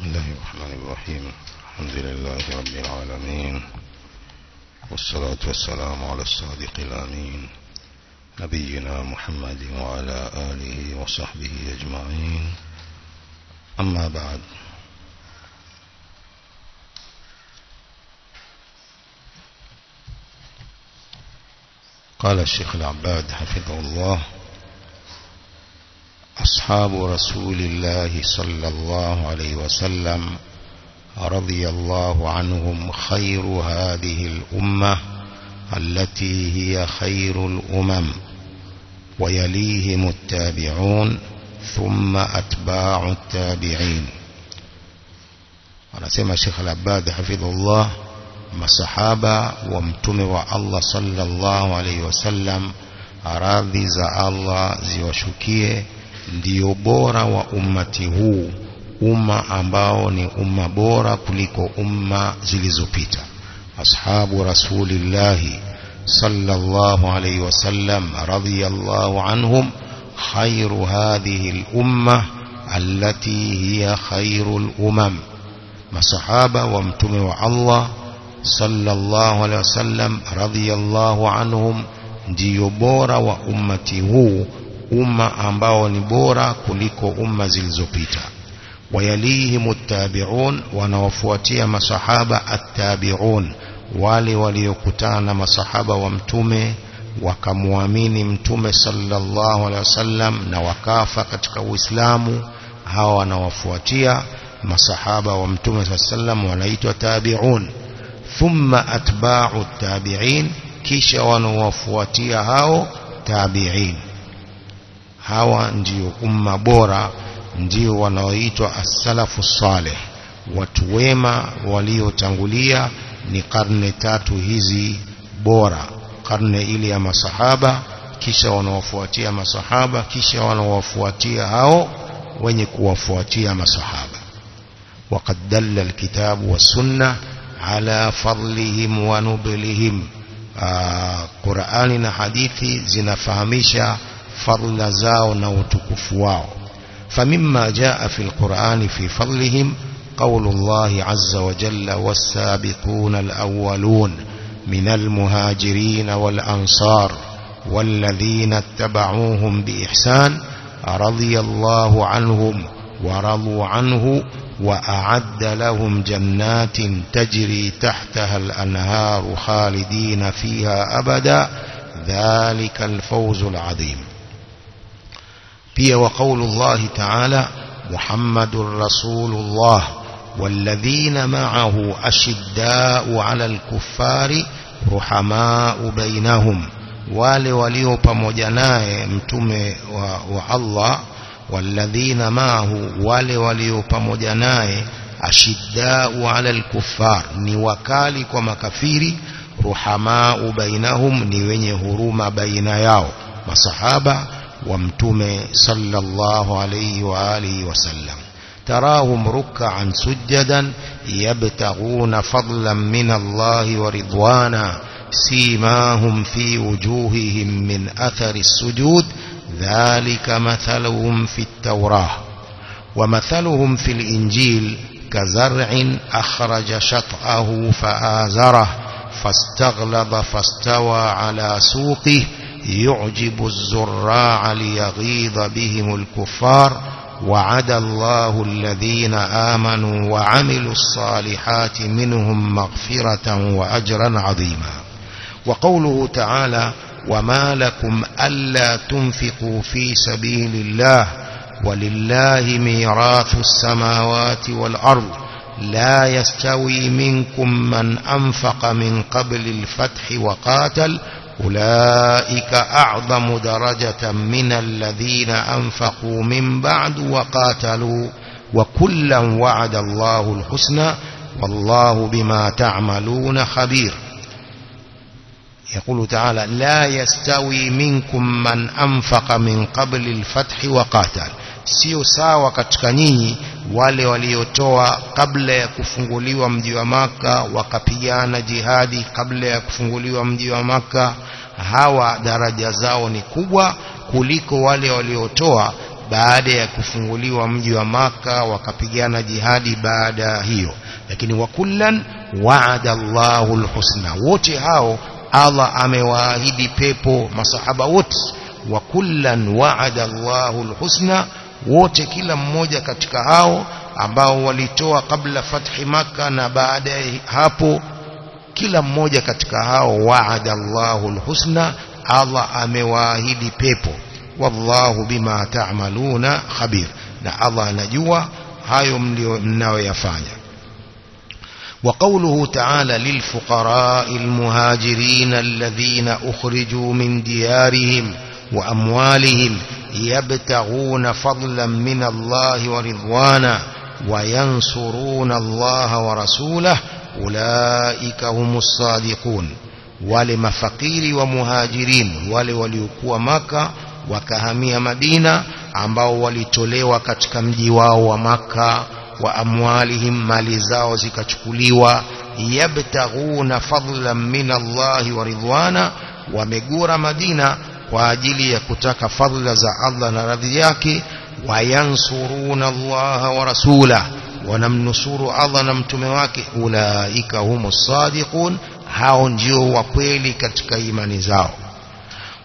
بسم الله الرحمن الرحيم. الحمد لله رب العالمين. والصلاة والسلام على الصادق الأمين. نبينا محمد وعلى آله وصحبه أجمعين. أما بعد. قال الشيخ العباد حفظه الله. أصحاب رسول الله صلى الله عليه وسلم رضي الله عنهم خير هذه الأمة التي هي خير الأمم ويليهم التابعون ثم أتباع التابعين. ونسمى الشيخ العباد حفظ الله ما مصحابة وامتموا الله صلى الله عليه وسلم أراضي زى الله زى وشكيه ndio bora wa ummati huu umma ambao ni umma bora kuliko umma zilizopita ashabu rasulillahi sallallahu alayhi wasallam radiyallahu anhum khairu hadhihi al-umma allati hiya khairu al-umam masahaba wa mtume wa Allah sallallahu alayhi wasallam radiyallahu anhum ndio bora wa ummati huu umma ambao ni bora kuliko umma zilizopita wayalihim attabi'un wanawafuatia masahaba attabi'un wale waliokutana na masahaba wa mtume wakamwamini mtume sallallahu alaihi wasallam na wakafa katika uislamu hawa wanawafuatia masahaba wa mtume wasallam wanaitwa tabi'un thumma atba'u tabi'in kisha wanawafuatia hao tabi'in hawa ndio umma bora ndio wanaoitwa as-salafu salih watu wema waliotangulia ni karne tatu hizi bora karne ile ya masahaba kisha wanawafuatia masahaba kisha wanawafuatia hao wenye kuwafuatia masahaba وقد دل الكتاب والسنة على فضلهم ونبلهم قرآن حديثي فضل نوتكف واو فمما جاء في القرآن في فضلهم قول الله عز وجل والسابقون الأولون من المهاجرين والأنصار والذين اتبعوهم بإحسان رضي الله عنهم ورضوا عنه وأعد لهم جنات تجري تحتها الأنهار خالدين فيها أبدا ذلك الفوز العظيم pia الله تعالى محمد رسول الله والذين معه أشداء على الكفار رحماء بينهم wale walio pamoja naye mtume wa, wa Allah walladhina maahu wale walio pamoja naye ashiddau ala alkuffar ni wakali kwa makafiri ruhamau bainahum ni wenye huruma baina yao masahaba mtume sallallahu alayhi wa alihi wasallam تراهم ركعا سجدا يبتغون فضلا من الله ورضوانا. سيماهم في وجوههم من أثر السجود. ذلك مثلهم في التوراة. ومثلهم في الإنجيل كزرع أخرج شطأه فآزره فاستغلظ فاستوى على سوقه. يعجب الزراع ليغيظ بهم الكفار وعد الله الذين آمنوا وعملوا الصالحات منهم مغفرة وأجرا عظيما. وقوله تعالى وما لكم ألا تنفقوا في سبيل الله ولله ميراث السماوات والأرض لا يستوي منكم من أنفق من قبل الفتح وقاتل أولئك أعظم درجة من الذين أنفقوا من بعد وقاتلوا وكلا وعد الله الحسنى والله بما تعملون خبير. يقول تعالى لا يستوي منكم من أنفق من قبل الفتح وقاتل. Sio sawa katika nyinyi wale waliotoa kabla ya kufunguliwa mji wa maka wakapigana jihadi kabla ya kufunguliwa mji wa maka hawa daraja zao ni kubwa kuliko wale waliotoa baada ya kufunguliwa mji wa maka wakapigana jihadi baada hiyo. Lakini wa kullan wa'ada Allahu alhusna wote hao Allah amewaahidi pepo masahaba wote. Wa kullan wa'ada Allahu alhusna wote kila mmoja katika hao ambao walitoa kabla fathi maka na baada hapo kila mmoja katika hao wa'ada Allahu alhusna Allah amewaahidi pepo wallahu bima ta'maluna khabir na Allah anajua hayo mnayoyafanya وقوله تعالى للفقراء المهاجرين الذين أخرجوا من ديارهم وأموالهم يبتغون فضلا من الله ورضوانا وينصرون الله ورسوله أولئك هم الصادقون wale mafakiri wa muhajirin wale waliokuwa maka wakahamia madina ambao walitolewa katika mji wao wa maka wa amwalihim mali zao zikachukuliwa yabtaghuna fadlan min Allahi wa ridwana wamegura madina kwa ajili ya kutaka fadla za Allah na radhi yake wayansuruna Allah wa rasulah wanamnusuru Allah na mtume wake ulaika humus sadiqun hao ndio wa kweli katika imani zao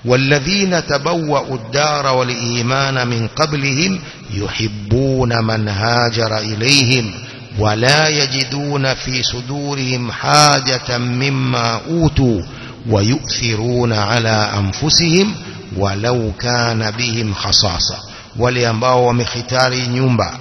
والذين تبوأوا الدار والإيمان من قبلهم يحبون من هاجر إليهم ولا يجدون في صدورهم حاجة مما أوتوا wayuthiruna ala anfusihim walau kana bihim khasasa. Wale ambao wamehitari nyumba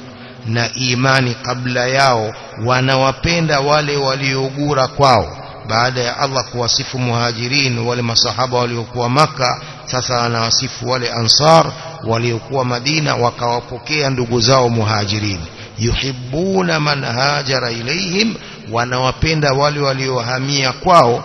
na imani kabla yao wanawapenda wale waliogura kwao. Baada ya Allah kuwasifu muhajirin wale masahaba waliokuwa maka sasa anawasifu wale ansar waliokuwa Madina wakawapokea ndugu zao muhajirin. Yuhibbuna man hajara ilayhim wanawapenda wale waliohamia kwao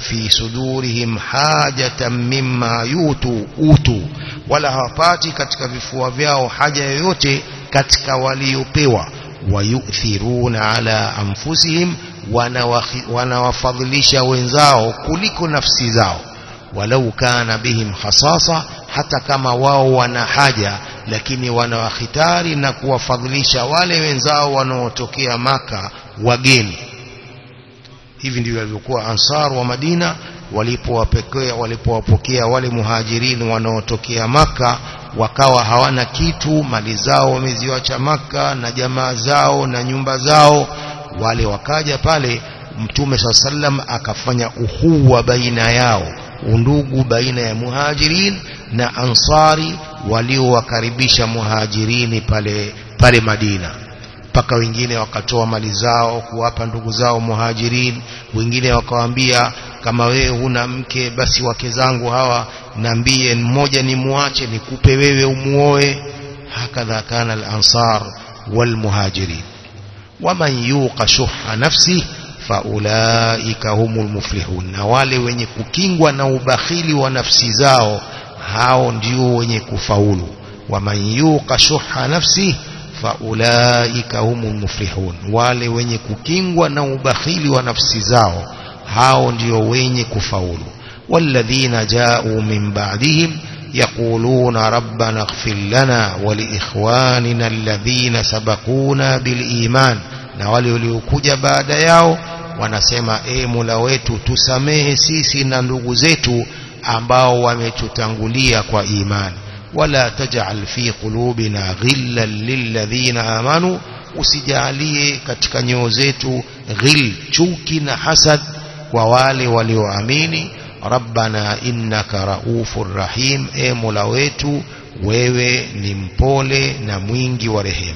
fi sudurihim hajatan mimma yutu utu wala hawapati katika vifua vyao haja yoyote katika waliopewa wayuthiruna ala anfusihim wanawafadhilisha wenzao kuliko nafsi zao walau kana bihim khasasa hata kama wao wana haja lakini wanawahitari na kuwafadhilisha wale wenzao wanaotokea maka wageni hivi ndivyo walivyokuwa ansar wa Madina walipowapokea walipowapokea wale muhajirin wanaotokea maka wakawa hawana kitu mali zao wameziwacha maka na jamaa zao na nyumba zao. Wale wakaja pale mtume sallam akafanya uhuwa baina yao undugu baina ya muhajirin na ansari waliowakaribisha muhajirini pale pale Madina mpaka wengine wakatoa mali zao kuwapa ndugu zao muhajirin. Wengine wakawaambia kama wewe huna mke basi wake zangu hawa niambie mmoja ni muache nikupe wewe umuoe. Hakadha kana al-ansar wal muhajirin waman yuqa shuhha nafsi faulaika humul muflihun. Na wale wenye kukingwa na ubakhili wa nafsi zao hao ndio wenye kufaulu. Waman yuqa shuhha nafsi faulaika humu muflihun. Wale wenye kukingwa na ubakhili wa nafsi zao hao ndio wenye kufaulu. Walladhina ja'u min ba'dihim yaquluna rabbana ighfir lana wa li ikhwanina alladhina sabaquna bil iman. Na wale waliokuja baada yao wanasema e mula wetu tusamehe sisi na ndugu zetu ambao wametutangulia kwa imani. ولا تجعل في قلوبنا غلا للذين آمنوا. na usijaalie katika nyoyo zetu ghili chuki na hasad kwa wale walioamini ربنا إنك رؤوف رحيم ewe Mola wetu wewe ni mpole na mwingi wa rehema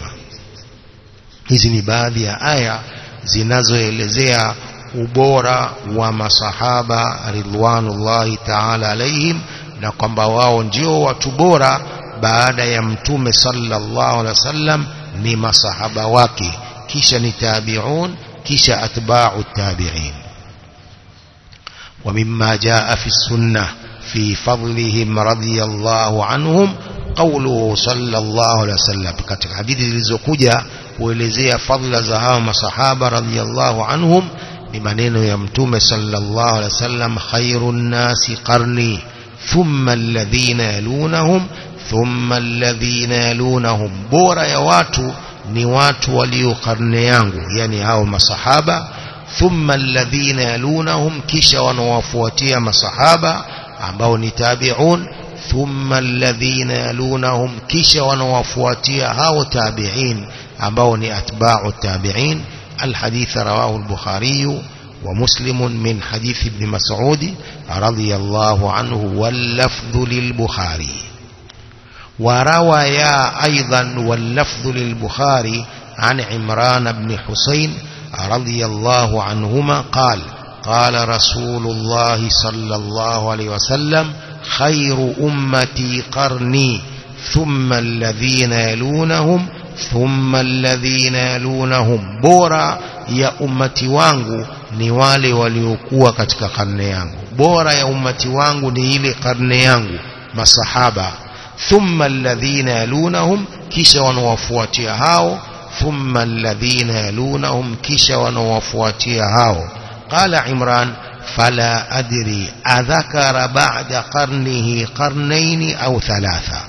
hizi ni aya zinazoelezea أبورا ومصحابا رضوان الله تعالى عليهم na kwamba wao ndio watu bora baada ya mtume sallallahu alaihi wasallam ni masahaba wake kisha ni tabi'un kisha atba'u tabi'in ومما جاء في السنة في فضلهم رضي الله عنهم قوله صلى الله عليه وسلم katika hadithi zilizokuja kuelezea fadhila za hao masahaba radhiyallahu anhum ni maneno ya mtume sallallahu alaihi wasallam khairun nasi qarni thumma alladhina yalunahum thumma alladhina yalunahum bora ya watu ni watu walio karne yangu yani hao masahaba thumma alladhina yalunahum kisha wanawafuatia masahaba ambao ni tabi'un thumma alladhina yalunahum kisha wanawafuatia hao tabi'in ambao ni atba'u tabi'in الحديث رواه البخاري ومسلم من حديث ابن مسعود رضي الله عنه واللفظ للبخاري. وروى أيضا واللفظ للبخاري عن عمران بن حسين رضي الله عنهما قال قال رسول الله صلى الله عليه وسلم خير أمتي قرني ثم الذين يلونهم ثم الذين يلونهم. bora ya ummati wangu ni wale waliokuwa katika karne yangu bora ya ummati wangu ni ile karne yangu masahaba thumma alladhina yalunahum kisha wanawafuatia hao thumma alladhina yalunahum kisha wanawafuatia hao qala imran fala adri adhakara ba'da qarnihi qarnayn au thalatha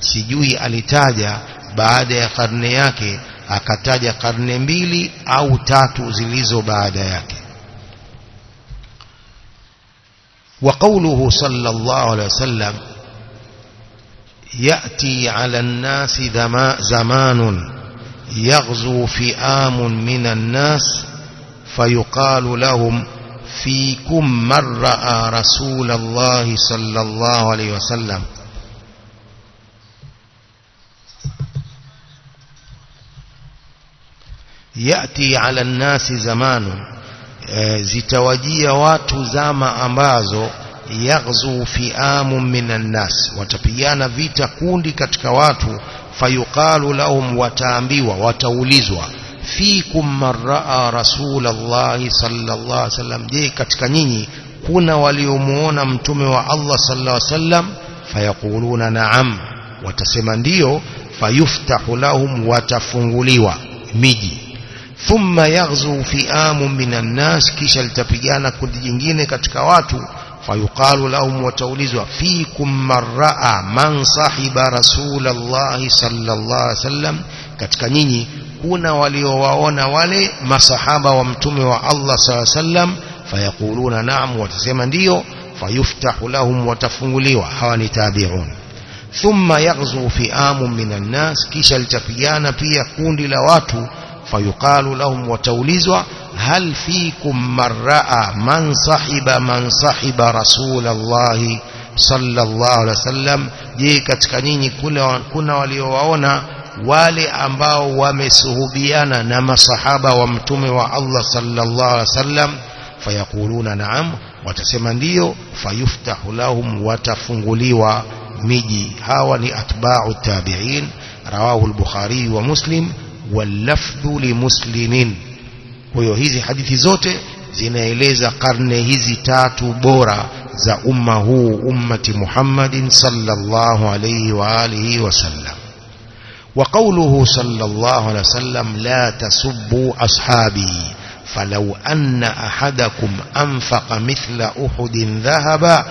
sijui alitaja baada ya karne yake akataja karne mbili au tatu zilizo baada yake وقوله صلى الله عليه وسلم يأتي على الناس زمان يغزو فئام من الناس فيقال لهم فيكم من رأى رسول الله صلى الله عليه وسلم؟ yati ala nnasi zamanu e, zitawajia watu zama ambazo yaghzu fiamu minan nas watapigana vita kundi katika watu fayuqalu lahum wataambiwa wataulizwa fikum man raa rasulallahi sallallahu alaihi wasallam je katika nyinyi kuna waliomuona mtume wa Allah sallallahu alaihi wasallam fayaquluna na'am watasema ndiyo fayuftahu lahum watafunguliwa miji ثم يغزو فئام من الناس كيش التبيان كل جنجين كتكواتو فيقال لهم وتوليزوا فيكم من رأى من صاحب رسول الله صلى الله عليه وسلم كتكنيني كنا ولي وواونا ولي ما صحابة ومتمي الله صلى الله عليه وسلم فيقولون نعم وتسمن ديو فيفتح لهم وتفنولي وحواني تابعون. ثم يغزو فئام من الناس كيش التبيان بيكون للواتو فيقال لهم وتوليزوا هل فيكم من رأى من صحب من صحب رسول الله صلى الله عليه وسلم؟ جي تكنيني كنا وليوعونا والي أمباو ومسهبيانا نما صحابة ومتم الله صلى الله عليه وسلم فيقولون نعم وتسمن ليو فيفتح لهم وتفنغليوا مجي هاوني أتباع التابعين رواه البخاري ومسلم wal-lafdhu li muslimin kwa hiyo hizi hadithi zote zinaeleza karne hizi tatu bora za umma huu ummati Muhammadin sallallahu alayhi wa alihi wasallam وقوله صلى الله عليه وسلم لا تسبوا أصحابي فلو أن أحدكم أنفق مثل أحد ذهبا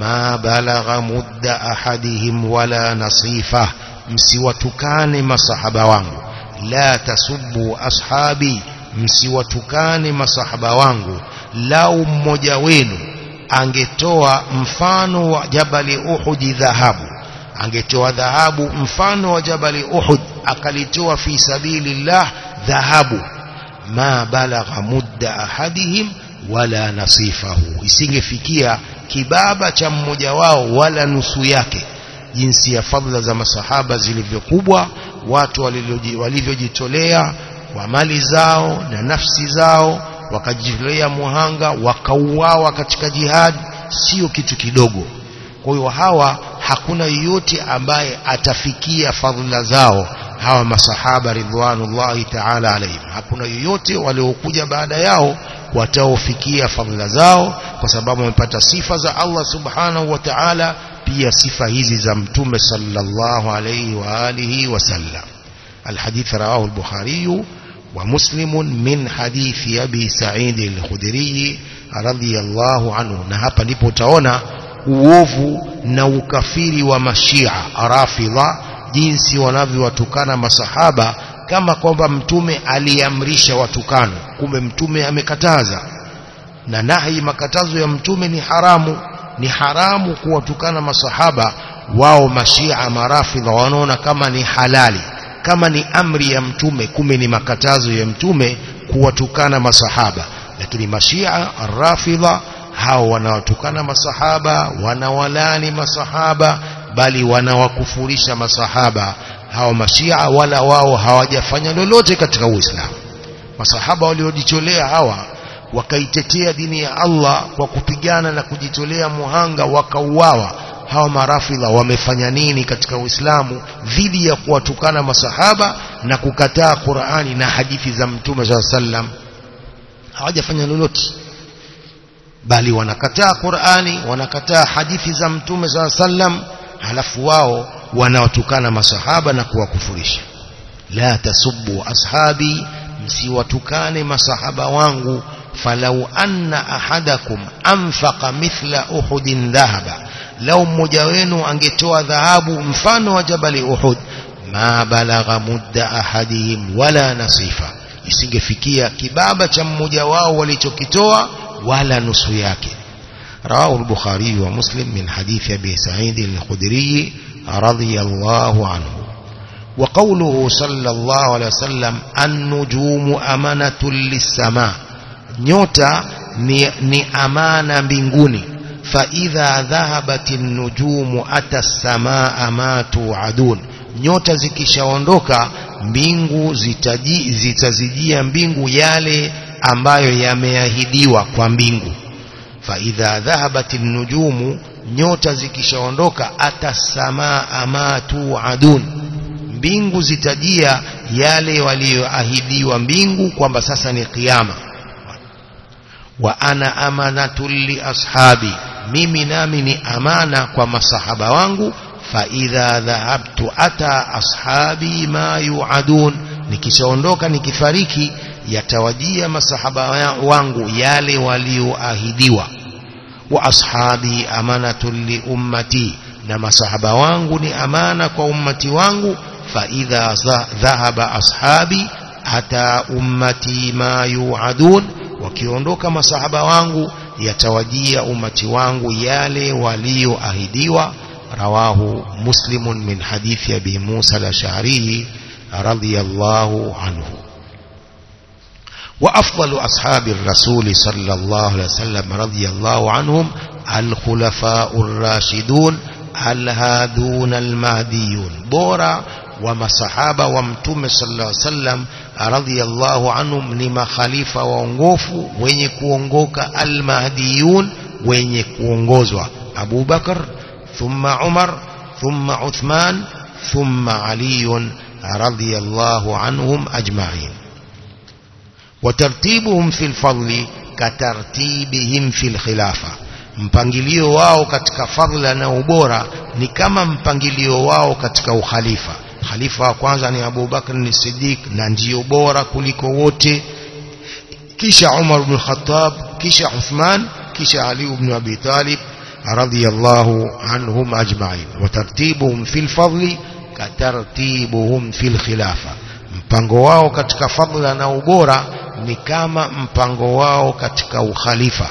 ما بلغ مد أحدهم ولا نصيفه msiwatukane masahaba wangu la tasubbu ashabi msiwatukane masahaba wangu. Lau mmoja wenu angetoa mfano wa jabali uhud dhahabu angetoa dhahabu mfano wa jabali uhud akalitoa fi sabilillah dhahabu ma balagha mudda ahadihim wala nasifahu. Isingefikia kibaba cha mmoja wao wala nusu yake jinsi ya fadhila za masahaba zilivyokubwa watu walivyojitolea kwa mali zao na nafsi zao wakajitolea muhanga wakauawa katika jihadi sio kitu kidogo. Kwa hiyo hawa hakuna yoyote ambaye atafikia fadhila zao hawa masahaba ridwanullahi ta'ala alayhim. Hakuna yoyote waliokuja baada yao wataofikia fadhila zao kwa sababu wamepata sifa za Allah subhanahu wa ta'ala pia sifa hizi za mtume sallallahu alayhi wa alihi wasallam alhadith rawahu al-bukhari wa muslim min hadithi abi sa'id al-khudri radiyallahu anhu. Na hapa ndipo utaona uovu na ukafiri wa mashia rafidha jinsi wanavyowatukana masahaba kama kwamba mtume aliamrisha watukano kumbe mtume amekataza. Na nahi makatazo ya mtume ni haramu ni haramu kuwatukana masahaba wao mashia marafidha wanaona kama ni halali kama ni amri ya mtume kumbe ni makatazo ya mtume kuwatukana masahaba. Lakini mashia rafidha hao wanawatukana masahaba wanawalani masahaba bali wanawakufurisha masahaba. Hao mashia wala wao hawajafanya lolote katika uislamu. Masahaba waliojitolea hawa wakaitetea dini ya Allah kwa kupigana na kujitolea muhanga wakauawa. Hawa marafidha wamefanya nini katika Uislamu dhidi ya kuwatukana masahaba na kukataa Qur'ani na hadithi za Mtume SAW sallam hawajafanya lolote. Bali wanakataa Qur'ani wanakataa hadithi za Mtume SAW sallam halafu wao wanawatukana masahaba na kuwakufurisha. La tasubbu ashabi msiwatukane masahaba wangu فلو أن أحدكم أنفق مثل أحد ذهب لو مجوين أنجتوا ذهب أنفان وجبل أحد ما بلغ مد أحدهم ولا نصيفا. يسنجفكي كبابة مجوى ولتكتوا ولا نصياك. رواه البخاري ومسلم من حديث أبي سعيد الخدري رضي الله عنه. وقوله صلى الله عليه وسلم النجوم أمنة للسماء. Nyota ni, ni amana mbinguni. Faidha dhahabat nujumu ata samaa ma tuadun. Nyota zikishaondoka mbingu zitaji, zitazijia mbingu yale ambayo yameahidiwa kwa mbingu. Faidha dhahabat nujumu nyota zikishaondoka ata samaa ma tuadun. Mbingu zitajia yale walioahidiwa mbingu kwamba sasa ni kiyama masahaba wangu fa idha dhahabtu ata ashabi ma yuadun nikishaondoka nikifariki yatawajia masahaba wangu yale walioahidiwa wa ashabi amanatu li ummati na masahaba wangu ni amana kwa ummati wangu fa idha dhahaba ashabi ata ummati ma yuadun wakiondoka masahaba wangu yatawajia umati wangu yale walioahidiwa rawahu muslimun min hadithi abi Musa al-Ash'ari radiyallahu anhu وأفضل أصحاب الرسول صلى الله عليه وسلم رضي الله عنهم الخلفاء الراشدون الهادون المهديون بورا ومصحابة ومتوم صلى الله عليه وسلم رضي الله عنهم لما خليفة وانغوفو وين كونغوكا المهديون وين كونغوزوا أبو بكر ثم عمر ثم عثمان ثم علي رضي الله عنهم أجمعين وترتيبهم في الفضل كترتيبهم في الخلافة mpangilio واو katika fadhila وبورا ubora ni واو mpangilio وخليفة khalifa wa kwanza ni Abu Bakr ni Siddiq na ndio bora kuliko wote kisha Umar ibn Khattab kisha Uthman kisha Ali ibn Abi Talib radiyallahu anhum ajma'in wa tartibuhum fil fadli katartibuhum fil khilafa mpango wao katika fadla na ubora ni kama mpango wao katika ukhalifa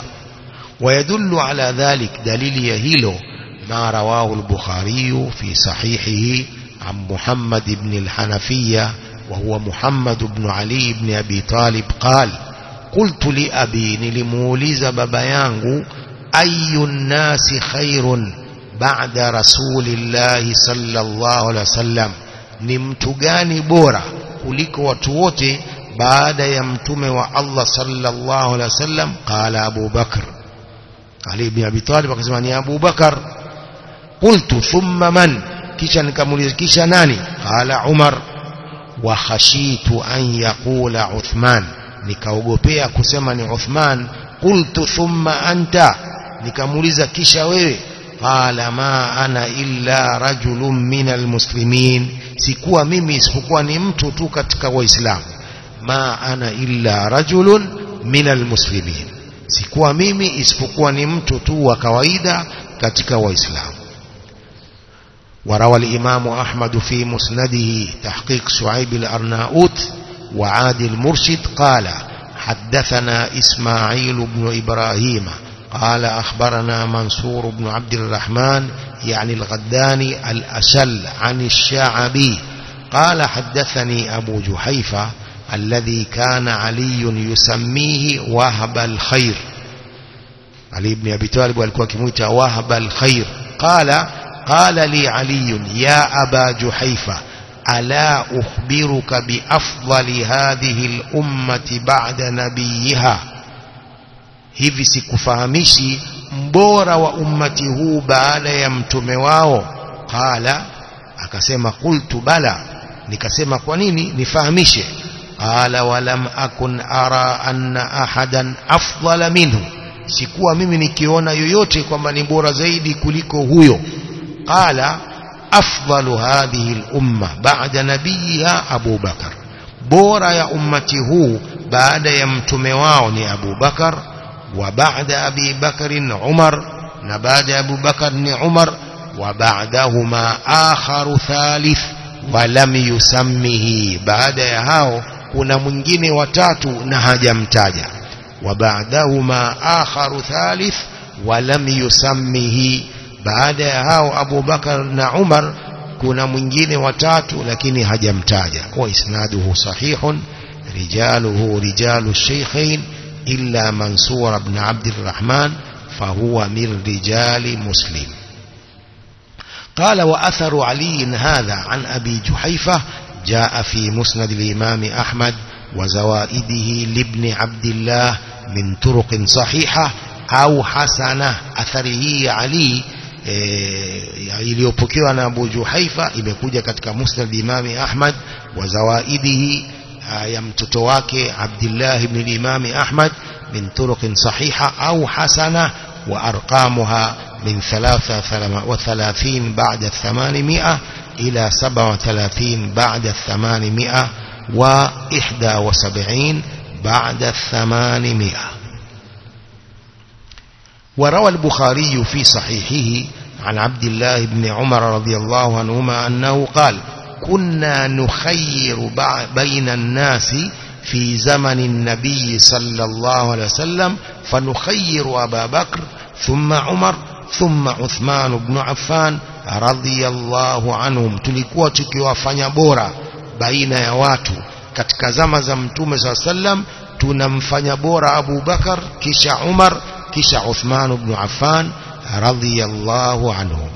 ويدل على ذلك دليل يهيلو ما رواه البخاري في صحيحه عن محمد بن الحنفية وهو محمد بن علي بن أبي طالب قال قلت لأبي لموليز ببيانه أي الناس خير بعد رسول الله صلى الله عليه وسلم؟ نمتغاني بورا كلك وتوتي بعد يمتم والله صلى الله عليه وسلم؟ قال أبو بكر. علي بن أبي طالب قال يا أبو بكر. قلت ثم من؟ Kisha nikamuuliza kisha nani? Qala Umar. Wa khashitu an yaqula Uthman. Nikaogopea kusema ni Uthman. Qultu thumma anta. Nikamuuliza kisha wewe? Qala ma ana illa rajulun min almuslimin. Sikuwa mimi isipokuwa ni mtu tu katika waislamu. Ma ana illa rajulun min almuslimin. Sikuwa mimi isipokuwa ni mtu tu wa kawaida katika waislamu وروى الإمام أحمد في مسنده تحقيق شعيب الأرناؤوت وعادي المرشد قال حدثنا إسماعيل بن إبراهيم قال أخبرنا منصور بن عبد الرحمن يعني الغداني الأشل عن الشعبي قال حدثني أبو جحيفة الذي كان علي يسميه وهب الخير. علي بن أبي طالب والكوا كموتا وهب الخير. قال qala li aliyun ya aba juhaifa ala ukhbiruka bi afdali hadhihi al-ummati ba'da nabiyiha hivi sikufahamishi mbora wa ummati huu baada ya mtume wao? Qala. Akasema qultu bala. Nikasema kwa nini nifahamishe? Qala walam akun ara anna ahadan afdala minhu. Sikuwa mimi nikiona yoyote kwamba ni bora zaidi kuliko huyo. قال أفضل هذه الأمة بعد نبيها أبو بكر. بور يا أمته بعد يمتمواني أبو بكر وبعد أبي بكر عمر نبعد أبو بكر عمر وبعدهما آخر ثالث ولم يسمه. بعد يهاو كنا منجين وتاتو نهج متاجا وبعدهما آخر ثالث ولم يسمه. Baada ya hao Abu Bakar na Umar kuna mwingine watatu lakini hajamtaja kwa isnaduhu sahihun rijaluhu rijalu shaykhain illa Mansur ibn Abd الرحمن فهو من رجال مسلم قال وأثر علي هذا عن أبي جحيفة جاء في مسند الإمام أحمد وزوائده لابن عبد الله من طرق صحيحة أو حسنة أثره علي iliyopokewa na Abu Juhaifa imekuja katika Musnad Imami Ahmad wa zawaidihi ya mtoto wake Abdullah ibn al-Imam Ahmad min turuq sahiha au hasana wa arqamuha min 33 ba'da 800 ila 37 ba'da 800 wa 71 ba'da 800 وروى البخاري في صحيحه عن عبد الله بن عمر رضي الله عنهما أنه قال كنا نخير بين الناس في زمن النبي صلى الله عليه وسلم فنخير أبا بكر ثم عمر ثم عثمان بن عفان رضي الله عنهم. Tukiwafanya bora baina ya watu. Katika zama za mtume saa sallam tunamfanya bora Abu Bakar kisha Umar كش عثمان بن عفان رضي الله عنهم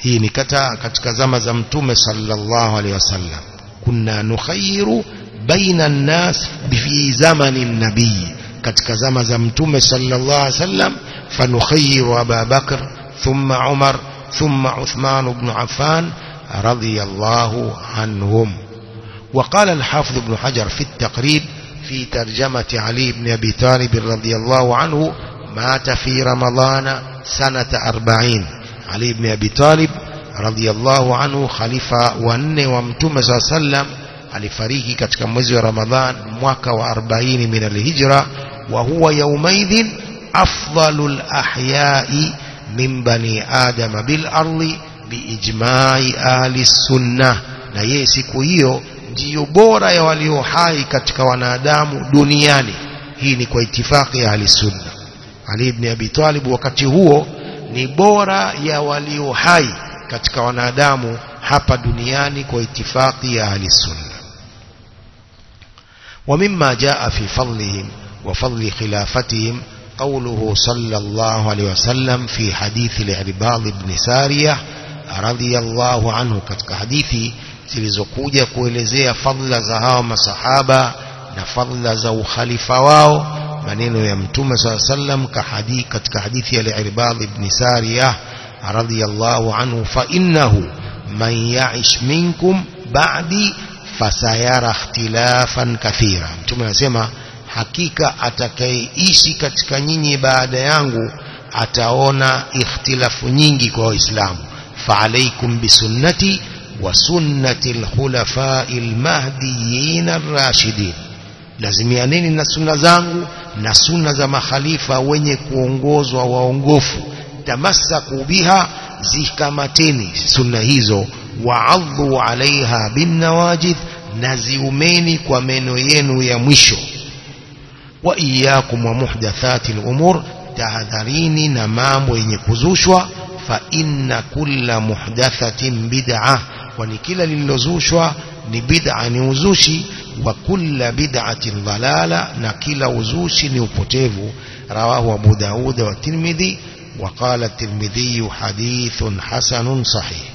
هي نكتا كتك زمزمتم صلى الله عليه وسلم. كنا نخير بين الناس في زمن النبي. كتك زمزمتم صلى الله عليه وسلم فنخير أبا بكر ثم عمر ثم عثمان بن عفان رضي الله عنهم. وقال الحافظ بن حجر في التقريب في ترجمة علي بن أبي طالب رضي الله عنه مات في رمضان سنة أربعين علي بن أبي طالب رضي الله عنه خليفة ومتوم صلى الله عليه وسلم alifariki katika mwezi wa Ramadhan mwaka wa 40 min alhijra wa huwa yawmaidhin afdalul ahyai min bani adama bil ardi biijma'i ahli sunnah na yeye siku hiyo ndiyo bora ya walio hai katika wanadamu duniani hii ni kwa itifaki ya ahli sunna Ali ibn Abi Talib wakati huo ni bora ya walio hai katika wanadamu hapa duniani kwa itifaki ya ahli sunna ومما جاء في فضلهم وفضل خلافتهم قوله صلى الله عليه وسلم في حديث العرباض بن سارية رضي الله عنه katika hadithi zilizokuja kuelezea fadhila za hawa masahaba na fadhila za ukhalifa wao maneno ya mtume saa sallam katika hadithi ya al-Irbad ibn Sariyah radhiyallahu anhu fa innahu man ya'ish minkum ba'di fasayara ikhtilafan kathira mtume anasema hakika atakayeishi katika nyinyi baada yangu ataona ikhtilafu nyingi kwa waislamu fa alaikum bisunnati وسنة الخلفاء المهديين الراشدين waongofu tamassaku biha zikamateni sunna hizo waadhu alaiha binnawajidh na ziumeni kwa meno yenu ya mwisho wa iyakum wa muhdathati al-umur tahadharini na mambo yenye kuzushwa fa inna kulla muhdathatin bid'ah kwani kila lililozushwa ni bid'a ni uzushi. Wa kulla bid'atin dhalala na kila uzushi ni وقال الترمذي حديث حسن صحيح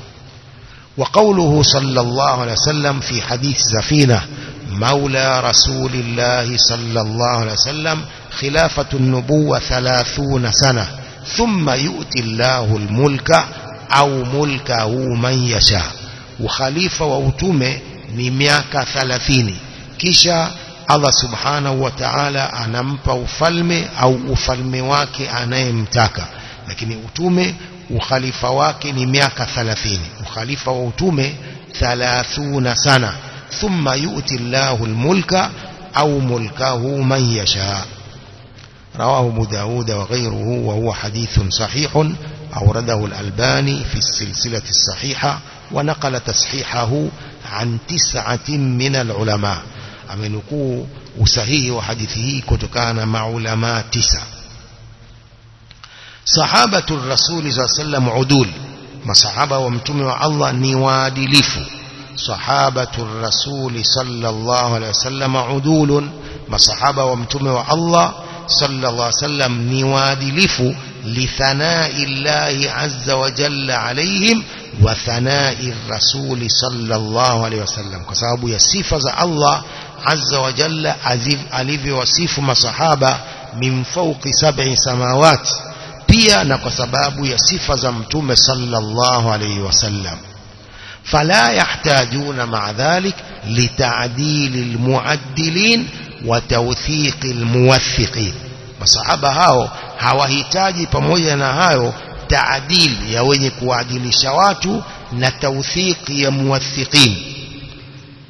وقوله صلى الله عليه وسلم في حديث زفينة مولى رسول الله صلى الله عليه وسلم خلافة النبوة ثلاثون سنة ثم يؤتي الله الملك أو ملكه من يشاء وخليفة وأتومه نمياك ثلاثين كشا Allah subhanahu wa ta'ala anampa ufalme au ufalme wake anayemtaka lakini utume ukhalifa wake ni miaka 30 ukhalifa wa utume 30 sana thumma yu'ti Allahu al-mulka au mulkahu man yasha رواه أبو داود وغيره وهو حديث صحيح أورده الألباني في السلسلة الصحيحة ونقل تصحيحه عن تسعة من العلماء. أمنقو وسهيه وحديثه كنت كان مع علماء تسعة. صحابة الرسول صلى الله عليه وسلم عدول. ما صحابة ومتمع الله نوادلف صحابة الرسول صلى الله عليه وسلم عدول. ما صحابة ومتمع الله صلى الله عليه وسلم نوادلف لثناء الله عز وجل عليهم wa thanai rasuli sallallahu alaihi wasallam kwa sababu ya sifa za Allah azza wa jalla alivyowasifu masahaba min fawqi sab'i samawati pia na kwa sababu ya sifa za mtume sallallahu alayhi wasallam fala yahtajuna ma'a dhalik lita'dil almu'addilin wa tawthiq almuwathiqin masahaba hao hawahitaji pamoja na hayo التعديل يا وين كوعدل شواتو نتوثيق يا موثقين.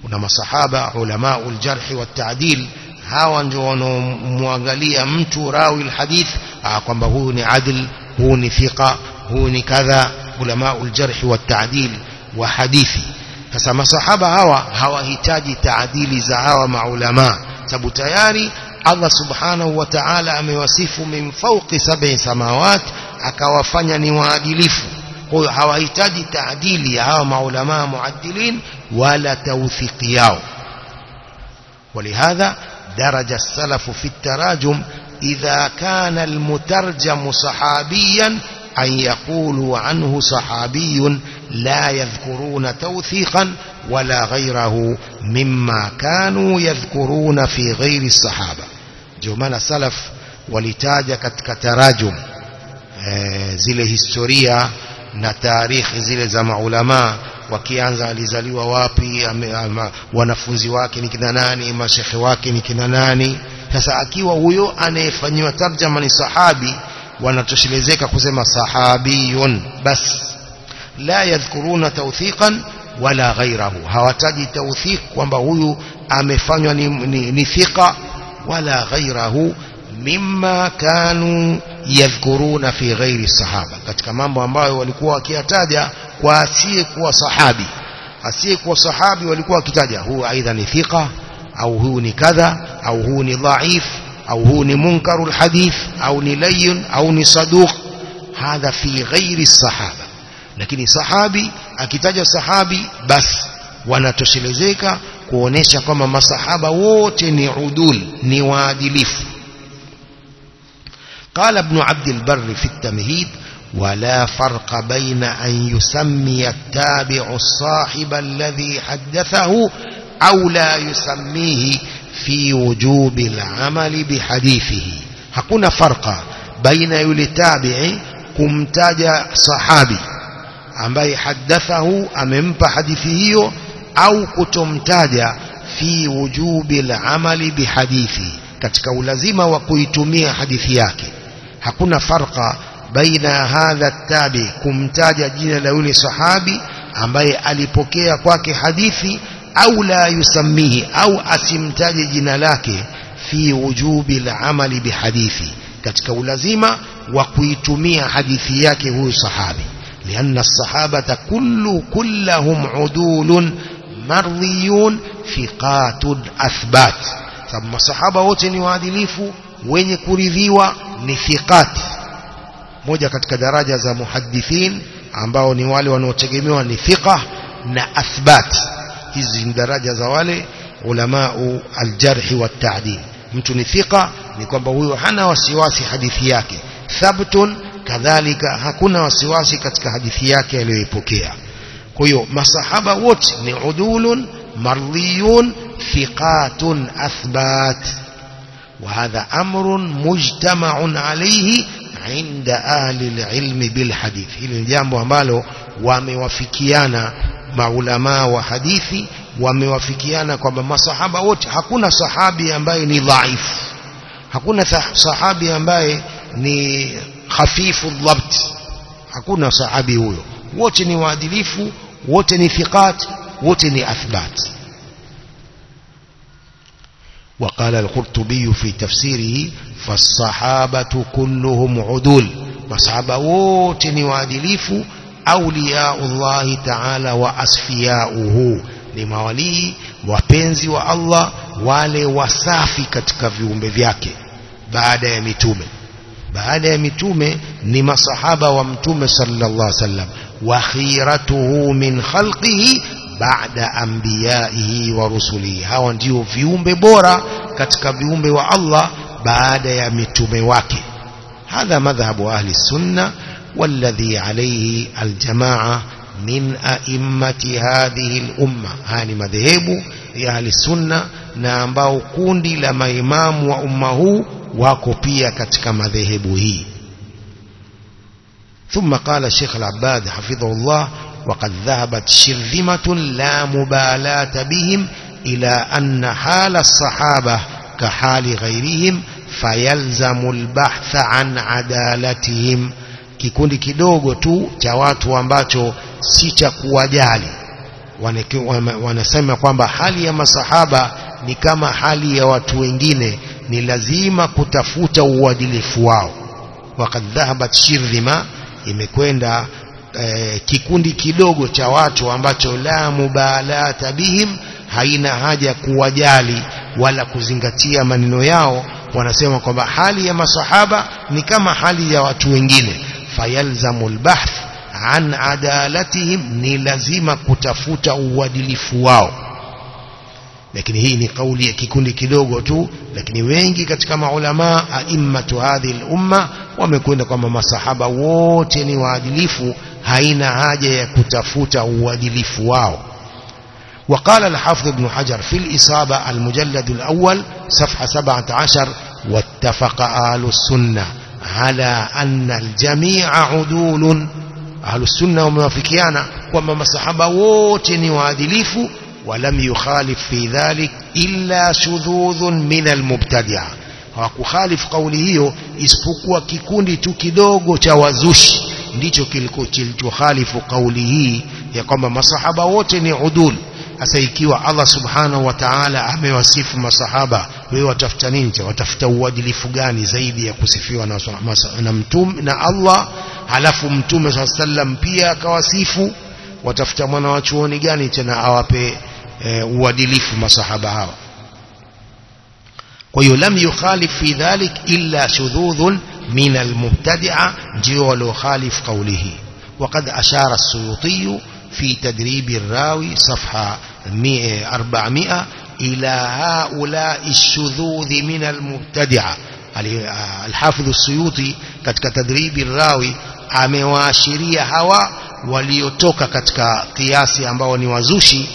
ونما صحابة علماء الجرح والتعديل هاو انجو انو موغالية متو راوي الحديث. آه، اقوان بهوني عدل هوني ثقة هوني كذا علماء الجرح والتعديل وحديثي فسما صحابة هوا هوا هتاج تعديل زعاوة مع علماء. سبو تياري الله سبحانه وتعالى أم وصف من فوق سبع سماوات akawafanya ni waadilifu. Kwa hawahitaji taadili ya hawa maulama muaddilin wala tawthiki yao. ولهذا درج السلف في التراجم إذا كان المترجم صحابيا أن يقولوا عنه صحابي لا يذكرون توثيقا ولا غيره مما كانوا يذكرون في غير الصحابة جمال السلف ولتاج tarajum. E, zile historia na tarikhi zile za maulama wakianza alizaliwa wapi ama, wanafunzi wake ni kina nani mashekhe wake ni kina nani sasa akiwa huyo anayefanyiwa tarjama ni sahabi wanatoshelezeka kusema sahabiyun bas la yadhkuruna tawthiqan wala ghairahu hawataji tawthiq kwamba huyu amefanywa ni, ni, ni thika wala ghairahu mimma kanu yadhkuruna fi ghairi sahaba katika mambo ambayo walikuwa wakiyataja kwa asiyekuwa sahabi. Asiye kuwa sahabi walikuwa wakitaja huu aidha ni thiqa au huu ni kadha au huu ni dhaif au huu ni munkarul hadith au ni layyin au ni saduq. Hadha fi ghairi sahaba. Lakini sahabi akitaja sahabi basi wanatoshelezeka kuonesha kwamba masahaba wote ni udul ni waadilifu قال ابن عبد البر في التمهيد ولا فرق بين أن يسمي التابع الصاحب الذي حدثه أو لا يسميه في وجوب العمل بحديثه. هكون فرق بين يلتابع كمتاج صحابي أما يحدثه أممب حديثه أو كتمتاج في وجوب العمل بحديثه. كتكو لزيم وكيتمي حديثياكي hakuna farqa baina hadha tabi kumtaja jina la yule sahabi ambaye alipokea kwake hadithi au la yusamihi au asimtaje jina lake fi wujubi al-amali bihadithi katika ulazima wa kuitumia hadithi yake huyu sahabi لأن الصحابة كل كلهم عدول مرضيون ثقات أثبات ثم الصحابة wote ni waadilifu wenye kuridhiwa ni thiqat moja katika daraja za muhaddithin ambao ni wale wanaotegemewa ni thiqa na athbat hizi ni daraja za wale ulamau aljarhi wa ta'dil mtu ni thiqa ni kwamba huyo hana wasiwasi hadithi yake thabtun kadhalika hakuna wasiwasi katika hadithi yake aliyoipokea kwa hiyo masahaba wote ni udulun marliyun thiqatun athbat وهذا أمر مجتمع عليه عند أهل العلم بالحديث. إلى الجانب أماله وموافقيانا مع علماء وحديثي وموافقيانا كما ما صحابة وت هكون صحابي أمباي ضعيف. هكون صحابي أمباي ني خفيف الضبط. هكون صحابي هو. وتني وادليف وتني ثقات وتني أثبات. وقال القرطبي في تفسيره فالصحابة كلهم عدول. وصحابة ووتن وادليف أولياء الله تعالى وأسفياؤه لمواليه وبنزي والله ولي وصافي كتك في أمبذيك بعد يمتومه بعد يمتومه لما صحابة ومتومة صلى الله عليه وسلم. وخيرته من خلقه بعد أنبيائه ورسله هوا نديو في umbe بورا كتك في umbe الله بعد يمتومي واكي هذا مذهب أهل السنة والذي عليه الجماعة من أئمة هذه الأمة هاني مذهب يا أهل السنة نعم باو كوندي لما إمام وأمه وكوبيا كتك مذهبه ثم قال الشيخ العباد حفظه الله وقد ذهبت شرذمة لا مبالاة بهم إلى أن حال الصحابة كحال غيرهم فيلزم البحث عن عدالتهم kikundi kidogo tu cha watu ambacho si cha kuwajali wanasema kwamba hali ya masahaba ni kama hali ya watu wengine ni lazima kutafuta uadilifu wao wakad dhahabat shirdhima imekwenda eh, kikundi kidogo cha watu ambacho la mubalata bihim haina haja kuwajali wala kuzingatia maneno yao. Wanasema kwamba hali ya masahaba ni kama hali ya watu wengine. Fayalzamu albahth an adalatihim ni lazima kutafuta uadilifu wao لكن هي ني قولي كيكولي كيدوغو تو لكن wengi katika maulama aimmatu hadhi al-umma wamekwenda kwa mama sahaba wote ni waadilifu haina haja ya kutafuta uadilifu wao. وقال الحافظ ابن حجر في الإصابة المجلد الأول صفحة 17 واتفق أهل السنة على أن الجميع عدول أهل السنة وموافقيانا وما مسحبا ووتني وادليفو ولم يخالف في ذلك إلا شذوذ من المبتدع hawakukhalifu kauli hiyo isipokuwa kikundi tu kidogo cha wazushi ndicho kilichokhalifu kauli hii ya kwamba masahaba wote ni udul sasa ikiwa Allah subhanahu wa ta'ala amewasifu masahaba wewe watafuta nini watafuta uadilifu gani zaidi ya kusifiwa na, na mtume na Allah halafu mtume sallam pia akawasifu watafuta mwana wa chuoni gani tena awape e, uadilifu masahaba hawa kwa hiyo lam yukhalif fi dhalik illa shudhudhun min almubtadi'a ndio waliokhalif qawlihi وقد أشار السيوطي في تدريب الراوي صفحة 400 إلى هؤلاء الشذوذ من المبتدعة الحافظ السيوطي katika tadribi rawi amewaashiria hawa waliotoka katika kiasi ambao ni wazushi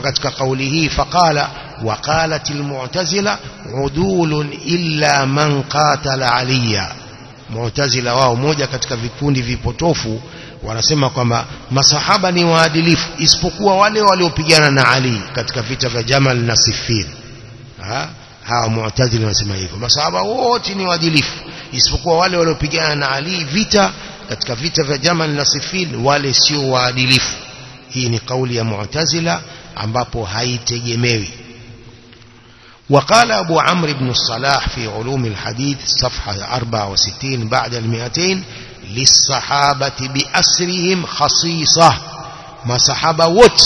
katika kauli hii faqala وقالت المعتزلة عدول إلا من قاتل عليا معتزلة vikundi vipotofu wanasema kwamba masahaba ni waadilifu isipokuwa wale waliopigana na Ali katika vita vya Jamal na Siffin ha hawa mu'tazili wanasema hivyo masahaba wote ni waadilifu isipokuwa wale waliopigana na Ali vita katika vita vya Jamal na Siffin wale sio waadilifu hii ni kauli ya mu'tazila ambapo haitegemewi. وقال أبو عمرو بن الصلاح في علوم الحديث صفحة 64 بعد المئتين للصحابة بأسرهم خصيصة ما صحابة وت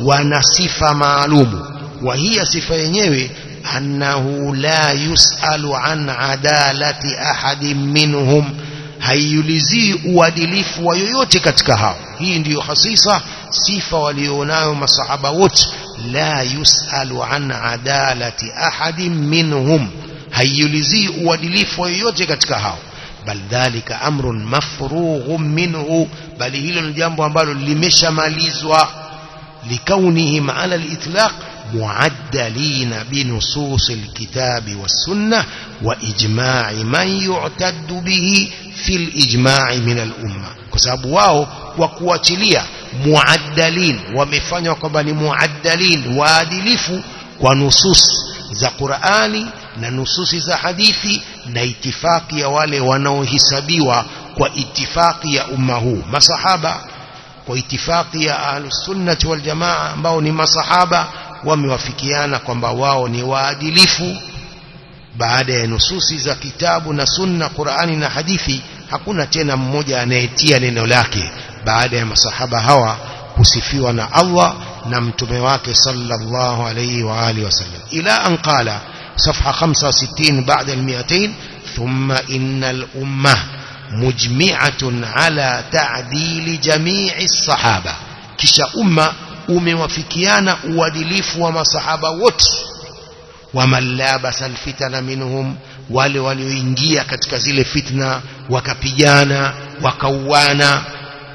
ونصف معلوم وهي صفة ينيوي أنه لا يسأل عن عدالة أحد منهم haiulizii uadilifu wa yoyote katika hao. Hii sifa walionayo masahaba wote la yusalu an adalati ahadin minhum haiulizii uadilifu yoyote katika hao bal dhalika amrun mafrughun minhu bali hilo ni jambo ambalo limeshamalizwa likaunihim ala alitlaq معدلين بنصوص الكتاب والسنة وإجماع من يعتد به في الإجماع من الأمة كسبب واو وكواتليا muaddalin. Wamefanywa kwamba ni muaddalin waadilifu kwa nusus za Qur'ani na nususi za hadithi na itifaki ya wale wanaohesabiwa kwa itifaki ya umma huu. Masahaba kwa itifaki ya ahlusunnati wal jamaa ambao ni masahaba wamewafikiana kwamba wao ni waadilifu. Baada ya nususi za kitabu na sunna Qur'ani na hadithi hakuna tena mmoja anayetia neno lake. Baada ya masahaba hawa kusifiwa na Allah na mtume wake sallallahu alayhi wa alihi wasallam ila an qala صفحة 65 بعد المئتين ثم إن الأمة مجمعة على تعديل جميع الصحابة كشا أمة umewafikiana uadilifu wa masahaba wote waman labasa alfitana minhum wale walioingia katika zile fitna wakapigana wakauana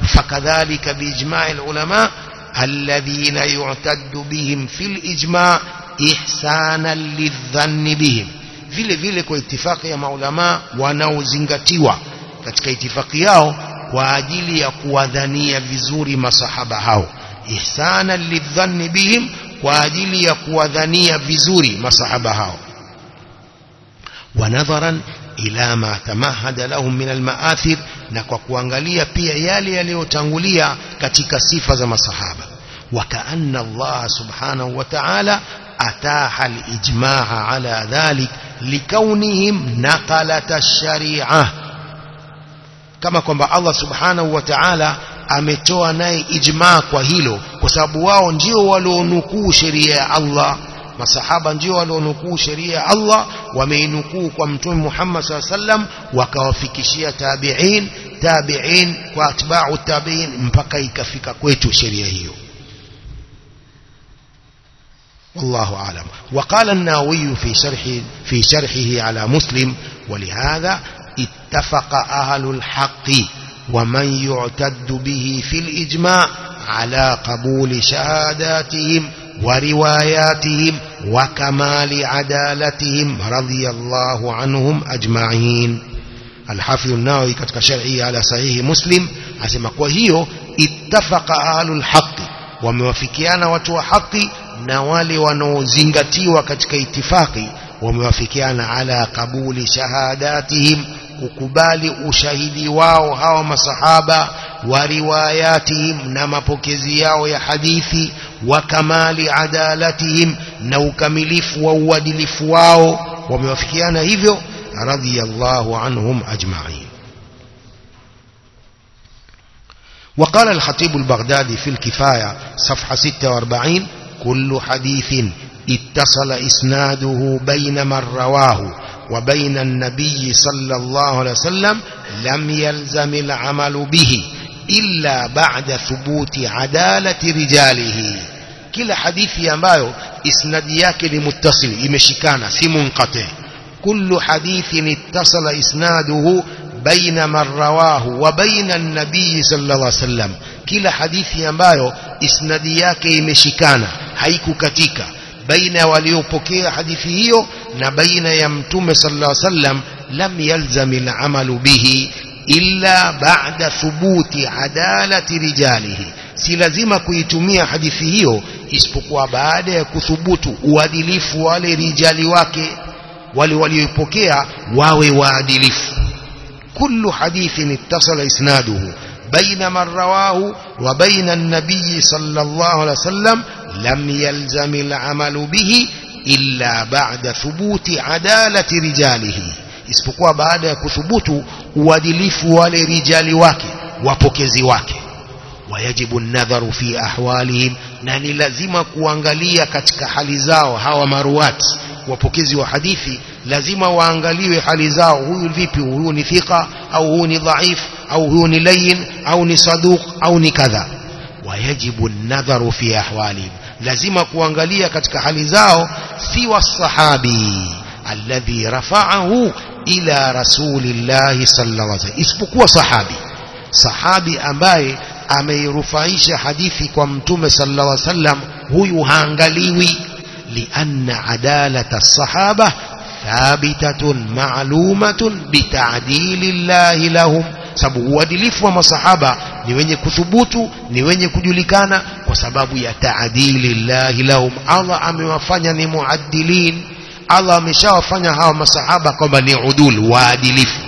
fakadhalika biijma'i alulama alladhina yu'taddu bihim fil ijma' ihsanan lidhanni bihim vile vile kwa itifaki ya maulama wanaozingatiwa katika itifaki yao kwa ajili ya kuwadhania vizuri masahaba hao ihsana lidhanni bihim kwa ajili ya kuwadhania vizuri masahaba hao wanadharan ila ma tamahada lahum min almaathir na kwa kuangalia pia yale yaliyotangulia katika sifa za masahaba وكأن الله سبحانه وتعالى أتاح الإجماع على ذلك لكونهم نقلة الشريعة كما kwamba Allah subhanahu wa ta'ala ametoa naye ijmaa kwa hilo kwa sababu wao ndio walionukuu sheria ya Allah masahaba ndio walionukuu sheria ya Allah wameinukuu kwa mtume Muhammad SAW sallam wakawafikishia tabi'in tabi'in kwa atba'u tabi'in mpaka ikafika kwetu sheria hiyo والله أعلم وقال الناوي في شرح في شرحه على مسلم ولهذا اتفق أهل الحق ومن يعتد به في الإجماع على قبول شهاداتهم ورواياتهم وكمال عدالتهم رضي الله عنهم أجمعين. الحافظ النووي كتك شرعي على صحيح مسلم حسما كوهيو اتفق آل الحق وموافكيان وتو حق نوالي ونوزنغتي وكتك اتفاقي وموافكيان على قبول شهاداتهم ككبال أشهدي واو هاو مصحابا ورواياتهم نما بكزياو يا حديثي kamali adalatihim na ukamilifu wa uadilifu wao wamewafikiana hivyo radiyallahu anhum ajma'in وقال الخطيب البغدادي في الكفاية صفحة 46 كل حديث اتصل إسناده بين من رواه وبين النبي صلى الله عليه وسلم لم يلزم العمل به. إلا بعد ثبوت عدالة رجاله. كل حديث يمايو إسنادياك لمتصل يمشيكانا إمشيكانا سيمونقطع. كل حديث اتصل إسناده بين من رواه وبين النبي صلى الله عليه وسلم. كل حديث يمايو إسنادياك يمشيكانا هيكو كتيكا. بين وليوبكي حديثه نبين يمتم صلى الله عليه وسلم لم يلزم العمل به. إلا بعد ثبوت عدالة رجاله. سلزم كيتمي حديثه اسبقوا بعد كثبوت وادلف والرجال واك والوليوبكيا واوي وادلف كل حديث اتصل إسناده بين من رواه وبين النبي صلى الله عليه وسلم لم يلزم العمل به إلا بعد ثبوت عدالة رجاله isipokuwa baada ya kuthubutu uadilifu wale rijali wake wapokezi wake wayajibu nadharu fi ahwalihim na ni lazima kuangalia katika hali zao hawa maruati wapokezi wa hadithi lazima waangaliwe hali zao huyu vipi huyu ni thika au huyu ni dhaif au huyu ni layin au ni saduq au ni kadha wayajibu nadharu fi ahwalihim lazima kuangalia katika hali zao si wasahabi الذي رفعه إلى رسول الله صلى الله عليه وسلم. اسبقوا صحابي صحابي أمباي أمي رفعيش حديثي كمتوم صلى الله عليه وسلم هو هانغليوي لأن عدالة الصحابة ثابتة معلومة بتعديل الله لهم. سبو ودلف وما صحابة نويني كثبوت نويني كجلكان وسبب يتعديل الله لهم الله أمي وفنني معدلين Allah ameshawafanya hawa masahaba kwamba ni udul waadilifu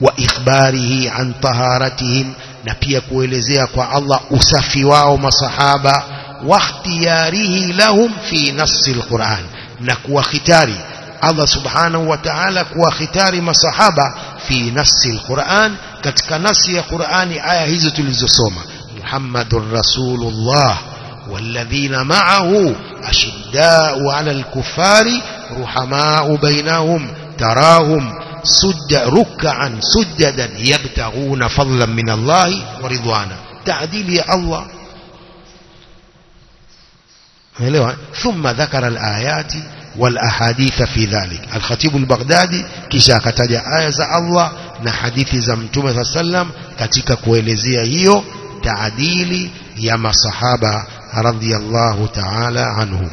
wa ikhbarihi an taharatihim na pia kuelezea kwa Allah usafi wao masahaba wa ikhtiyarihi lahum fi nassi alquran na kuwakhitari Allah subhanahu wa ta'ala kuwakhitari masahaba fi nassi alquran katika nasi ya Qur'ani aya hizo tulizosoma Muhammadur Rasulullah والذين معه أشداء على الكفار رحماء بينهم تراهم سد ركعا سجدا يبتغون فضلا من الله ورضوانا. تعديل يا الله. ثم ذكر الآيات والأحاديث في ذلك. الخطيب البغدادي kisha akataja aya za Allah na hadithi صلى الله عليه وسلم katika kuelezea hiyo taadili ya رضي الله تعالى عنهم.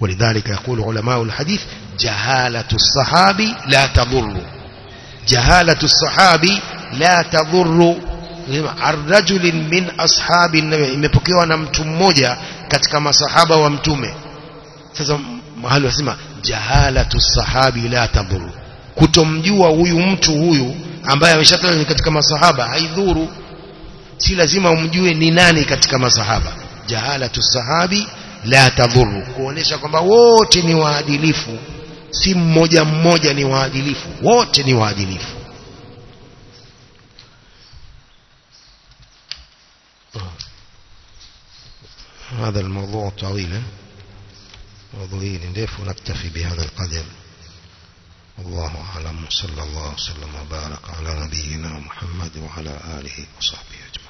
ولذلك يقول علماء الحديث جهالة الصحابي لا تضر. جهالة الصحابي لا تضر. الرجل من أصحاب النبي مبكيو نمتم موجة كتكما صحابة ومتومة هل يسمى جهالة الصحابي لا تضر كتمجوا هوي ومتو هوي ambaye ameshatana katika masahaba haidhuru. Si lazima umjue ni nani katika masahaba. جهالة الصحابي لا تضر. كونيشا كما ووتي ني واديليف موجا موجا mmoja ni waadilifu. Wote ni waadilifu. هذا الموضوع طويل طويل ندف نكتفي بهذا القدر الله أعلم صلى الله وسلم وبارك على نبينا محمد وعلى آله وصحبه أجمعين